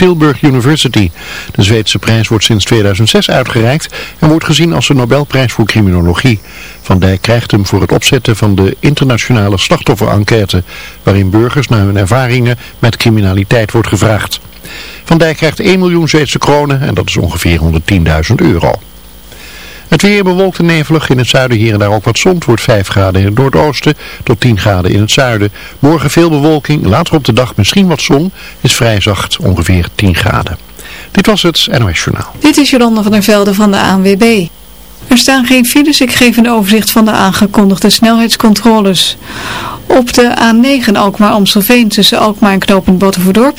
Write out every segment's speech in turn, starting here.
Tilburg University. De Zweedse prijs wordt sinds 2006 uitgereikt en wordt gezien als de Nobelprijs voor criminologie. Van Dijk krijgt hem voor het opzetten van de internationale slachtofferenquête, waarin burgers naar hun ervaringen met criminaliteit wordt gevraagd. Van Dijk krijgt 1 miljoen Zweedse kronen en dat is ongeveer 110.000 euro. Het weer bewolkt en nevelig. In het zuiden hier en daar ook wat zon. Het wordt 5 graden in het noordoosten tot 10 graden in het zuiden. Morgen veel bewolking. Later op de dag misschien wat zon. Is vrij zacht. Ongeveer 10 graden. Dit was het NOS Journaal. Dit is Jolanda van der Velde van de ANWB. Er staan geen files. Ik geef een overzicht van de aangekondigde snelheidscontroles. Op de A9 Alkmaar-Amstelveen tussen Alkmaar en Knopend Battenverdorp.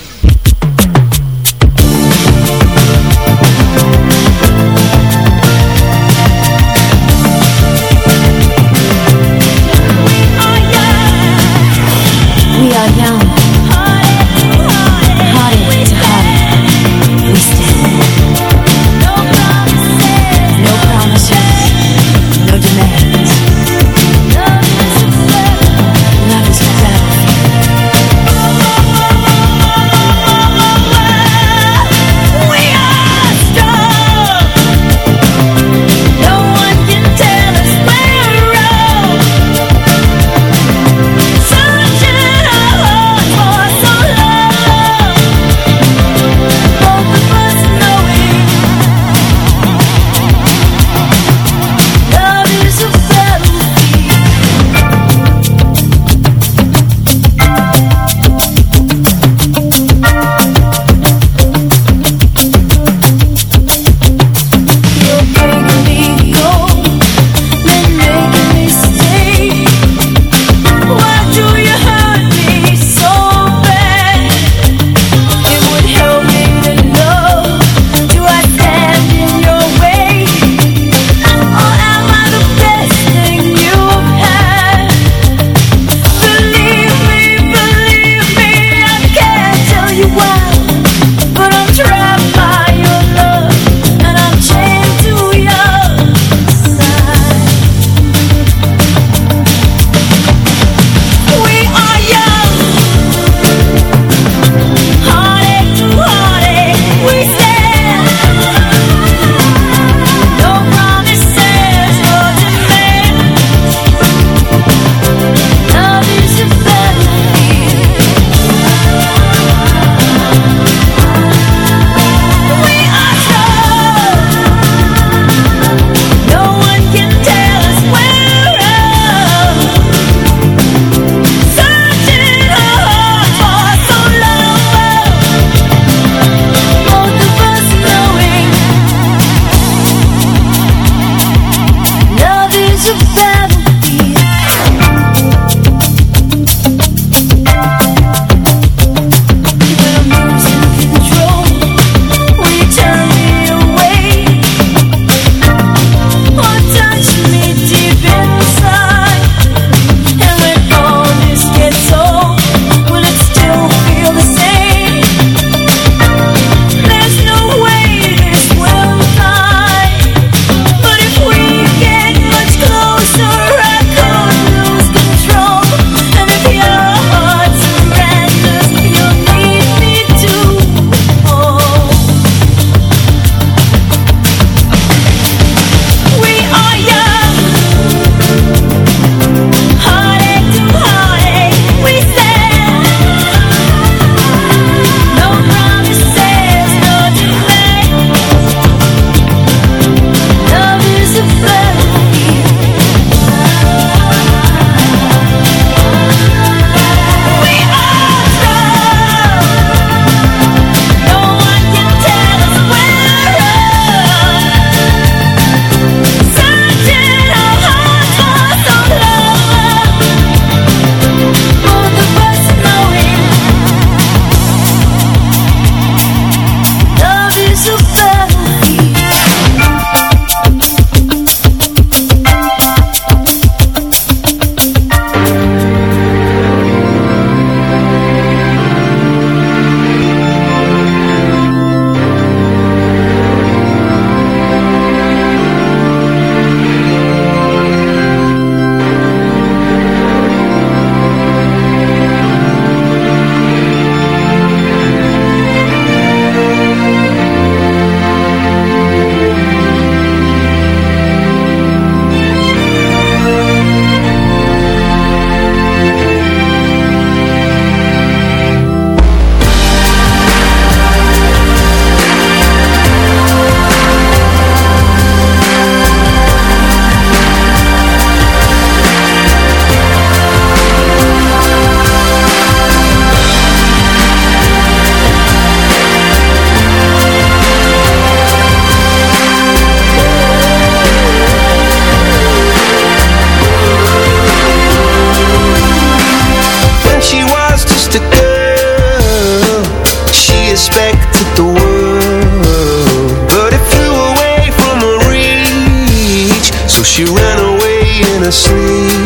asleep.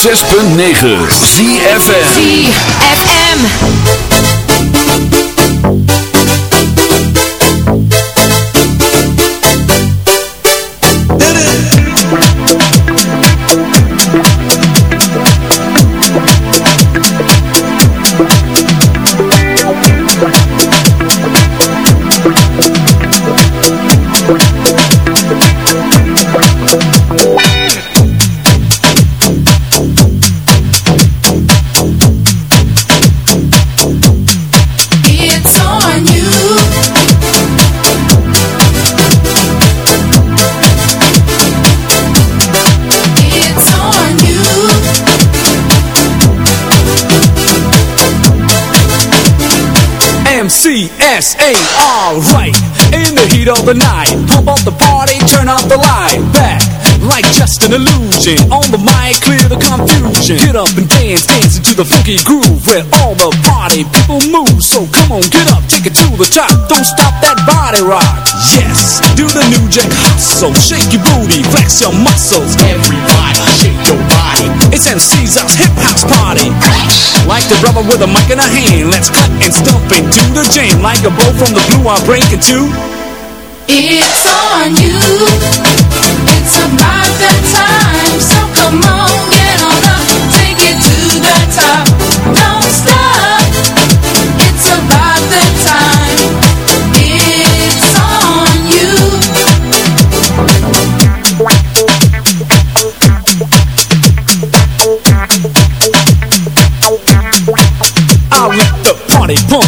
106.9 ZFM ZFM MCSA, alright. In the heat of the night, pump up the party, turn up the light. Back, like just an illusion. On the mic, clear the confusion. Get up and dance, dance into the funky groove where all the party people move. So come on, get up, take it to the top. Don't stop that body rock. Yes, do the new jack hustle. Shake your booty, flex your muscles. Everybody, shake your body. It's MC's house, hip house party. Like the brother with a mic in a hand, let's cut and stomp into the jam. Like a bow from the blue, I'm breaking two. It's on you. It's about that time. So come on,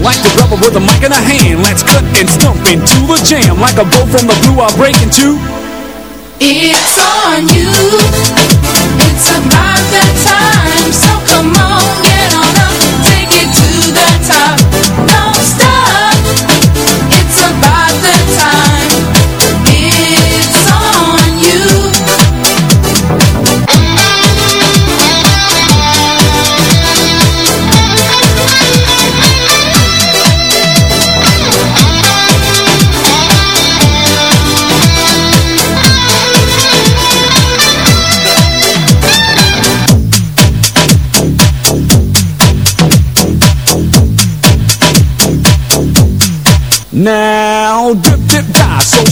Like the rubber with a mic in a hand, let's cut and stomp into the jam. Like a bolt from the blue, I'll break into. It's on you. It's about that time. So come on, get on up. Take it to the top.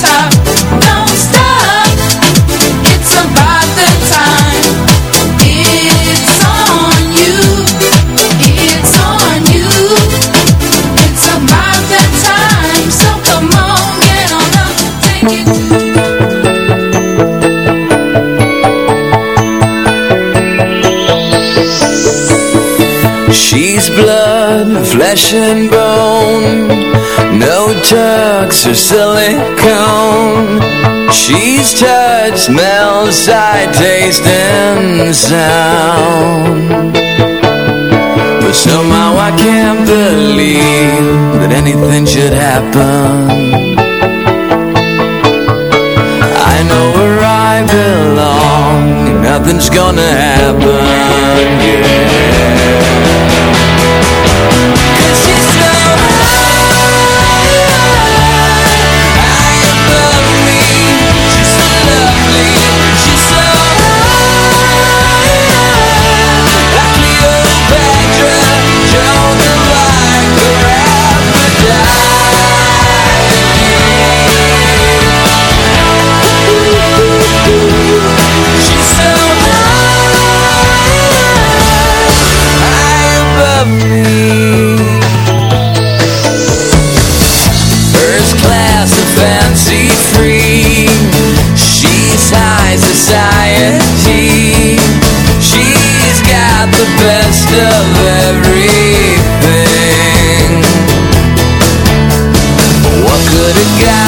Top. She's blood, flesh and bone. No tucks or silicone. She's touch, smell, sight, taste and sound. But somehow I can't believe That anything should happen. I know where I belong Nothing's gonna happen, yeah society She's got the best of everything. What could guy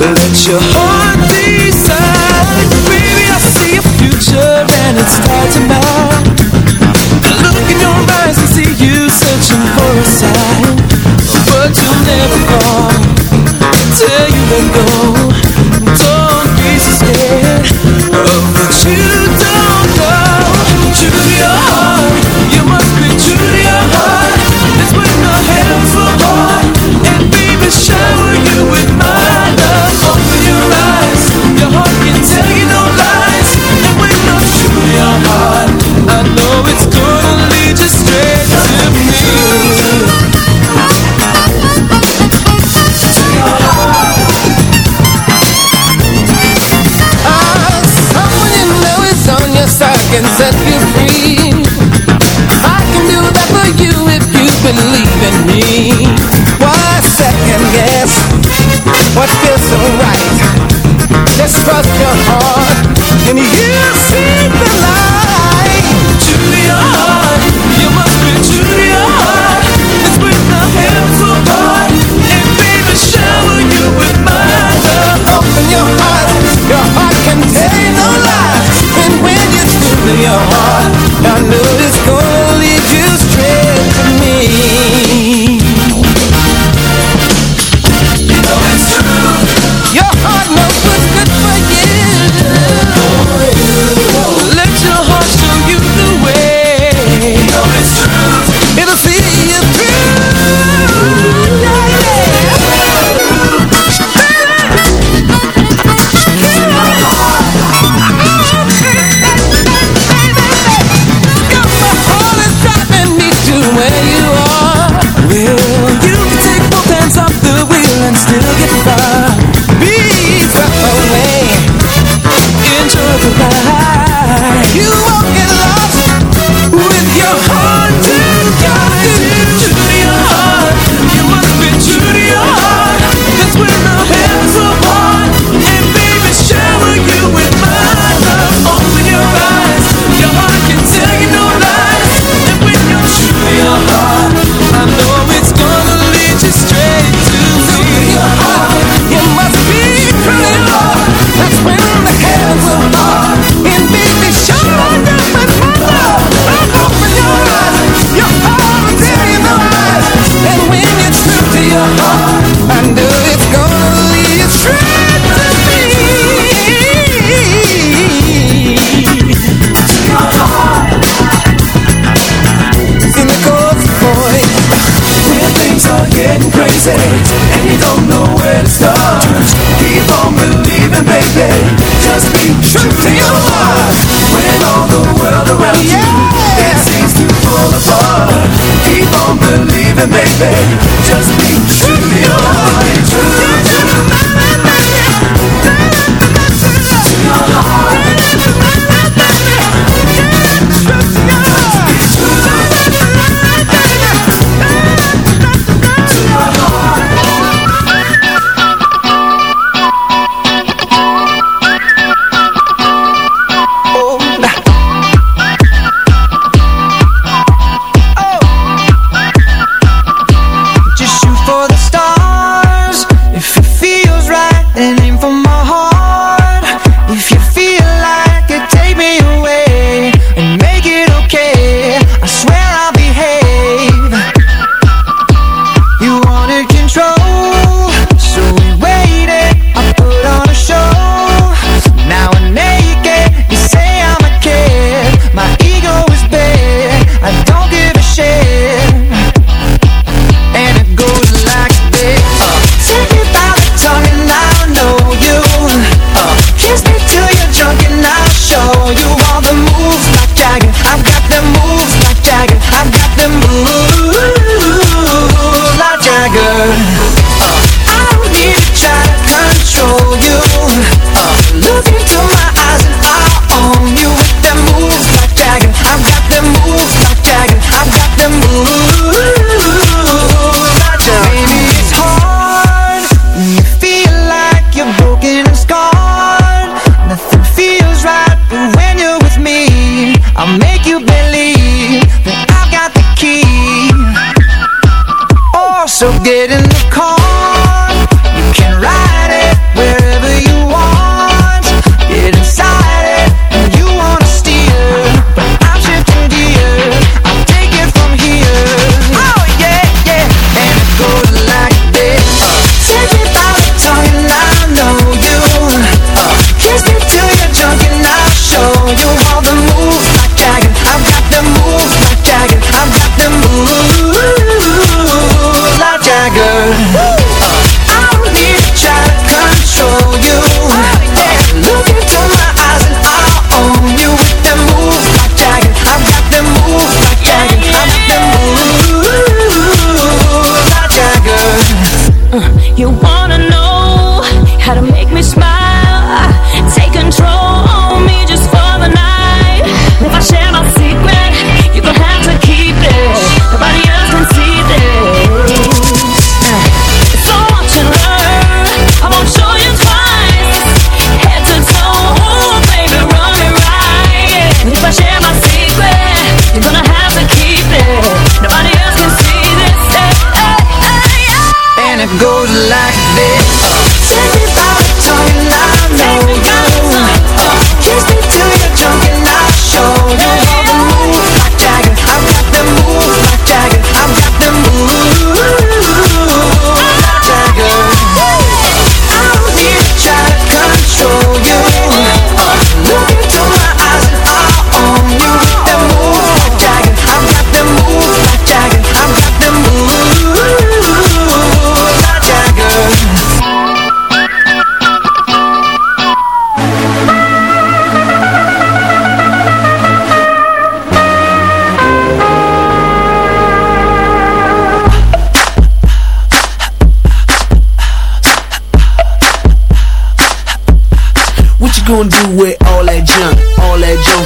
Let your heart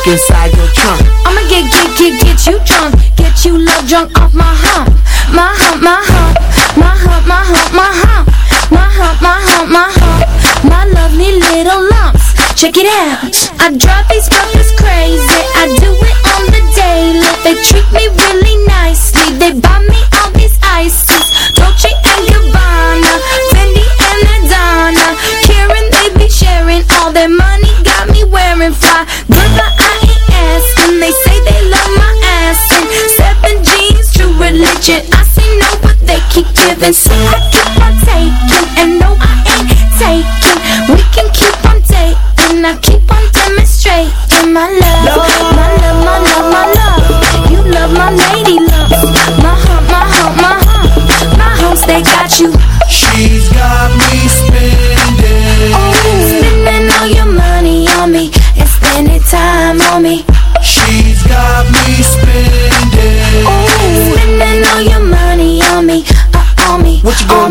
junk inside your trunk? I'ma get, get, get, get you drunk. Get you love drunk off my hump. My hump, my hump. My hump, my hump, my hump. My hump, my hump, my hump. My lovely little lumps. Check it out. I drive these brothers religion I say no but they keep giving So I keep on taking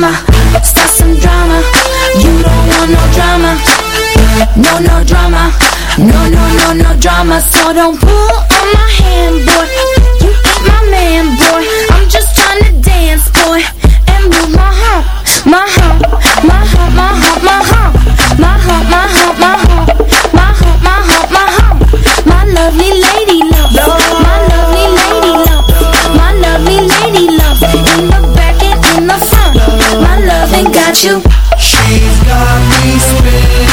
touch start some drama. You don't want no drama. No, no drama. No, no, no, no drama. So don't pull with you. She's got me spinning.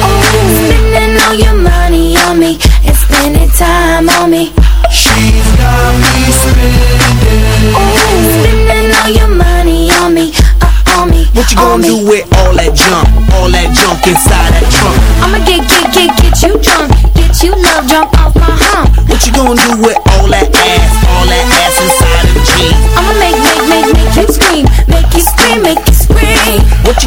Oh, spending all your money on me and spending time on me. She's got me spinning. Oh, spending all your money on me. Uh, on me what you gonna do me. with all that junk? All that junk inside that trunk? I'ma get, get, get, get you drunk. Get you love, drunk off my hump. What you gonna do with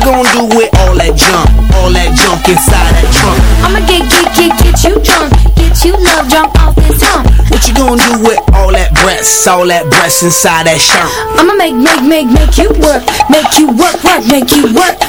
all that junk? All that junk inside that trunk? I'ma get, get, get, get you drunk. Get you love drunk off this hump. What you gonna do with all that breasts? All that breasts inside that shirt? I'ma make, make, make, make you work. Make you work, work, make you work.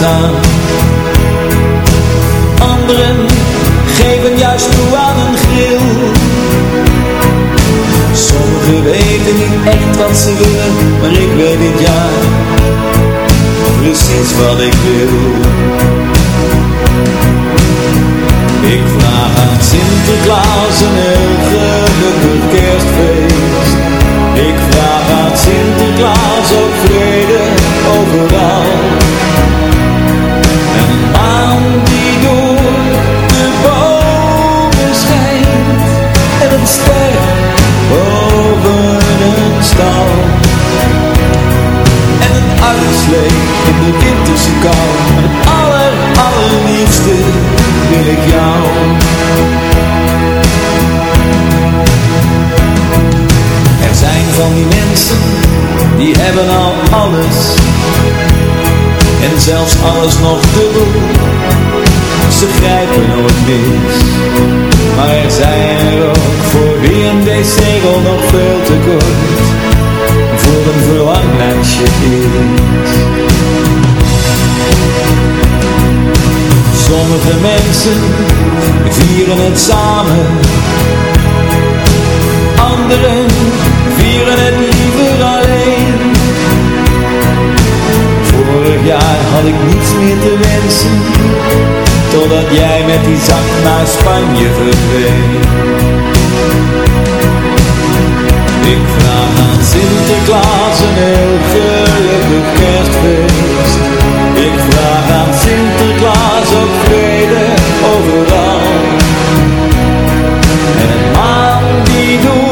sun zelfs alles nog doen Ze grijpen nooit mis, maar er zijn er ook voor wie een decegel nog veel te kort voor een verlanglijstje is. Sommige mensen vieren het samen, anderen vieren het niet had ik niets meer te wensen Totdat jij met die zak naar Spanje verdween. Ik vraag aan Sinterklaas een heel gelukkig kerstfeest. Ik vraag aan Sinterklaas ook vrede overal. En man die doet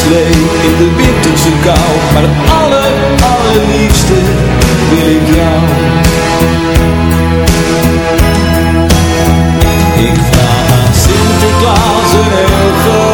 slee in de winterse kou. Maar het aller, liefste wil ik jou. Ik vraag aan Sinterklaas een heel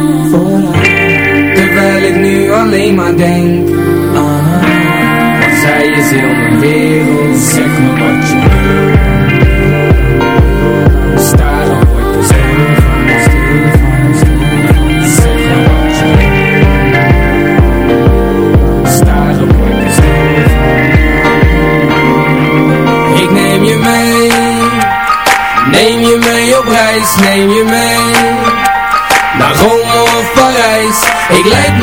alleen maar denk Want zij is heel mijn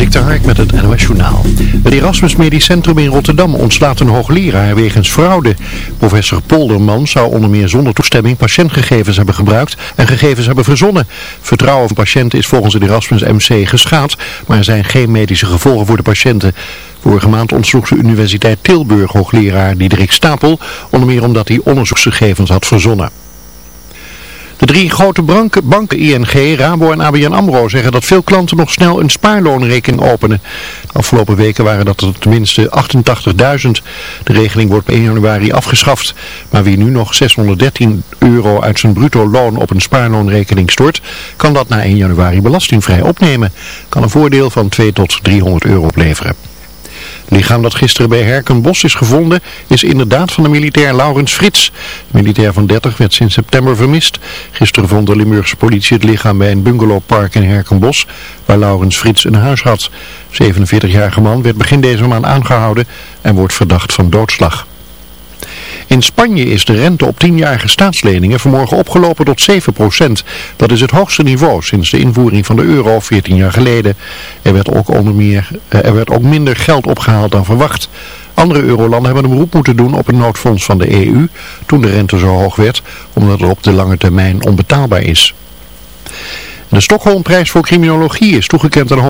Dik Hark met het NOS Journaal. Het Erasmus Medisch Centrum in Rotterdam ontslaat een hoogleraar wegens fraude. Professor Polderman zou onder meer zonder toestemming patiëntgegevens hebben gebruikt en gegevens hebben verzonnen. Vertrouwen van patiënten is volgens het Erasmus MC geschaad, maar er zijn geen medische gevolgen voor de patiënten. Vorige maand ontsloeg de Universiteit Tilburg hoogleraar Diederik Stapel, onder meer omdat hij onderzoeksgegevens had verzonnen. De drie grote banken, banken ING, Rabo en ABN AMRO zeggen dat veel klanten nog snel een spaarloonrekening openen. De afgelopen weken waren dat er tenminste 88.000. De regeling wordt op 1 januari afgeschaft. Maar wie nu nog 613 euro uit zijn bruto loon op een spaarloonrekening stort, kan dat na 1 januari belastingvrij opnemen. Kan een voordeel van 2 tot 300 euro opleveren. Lichaam dat gisteren bij Herkenbos is gevonden is inderdaad van de militair Laurens Frits. De militair van 30 werd sinds september vermist. Gisteren vond de Limburgse politie het lichaam bij een bungalowpark in Herkenbos, waar Laurens Frits een huis had. De 47-jarige man werd begin deze maand aangehouden en wordt verdacht van doodslag. In Spanje is de rente op 10-jarige staatsleningen vanmorgen opgelopen tot 7%. Dat is het hoogste niveau sinds de invoering van de euro 14 jaar geleden. Er werd ook, onder meer, eh, er werd ook minder geld opgehaald dan verwacht. Andere eurolanden hebben een beroep moeten doen op een noodfonds van de EU toen de rente zo hoog werd, omdat het op de lange termijn onbetaalbaar is. De Stockholmprijs voor criminologie is toegekend aan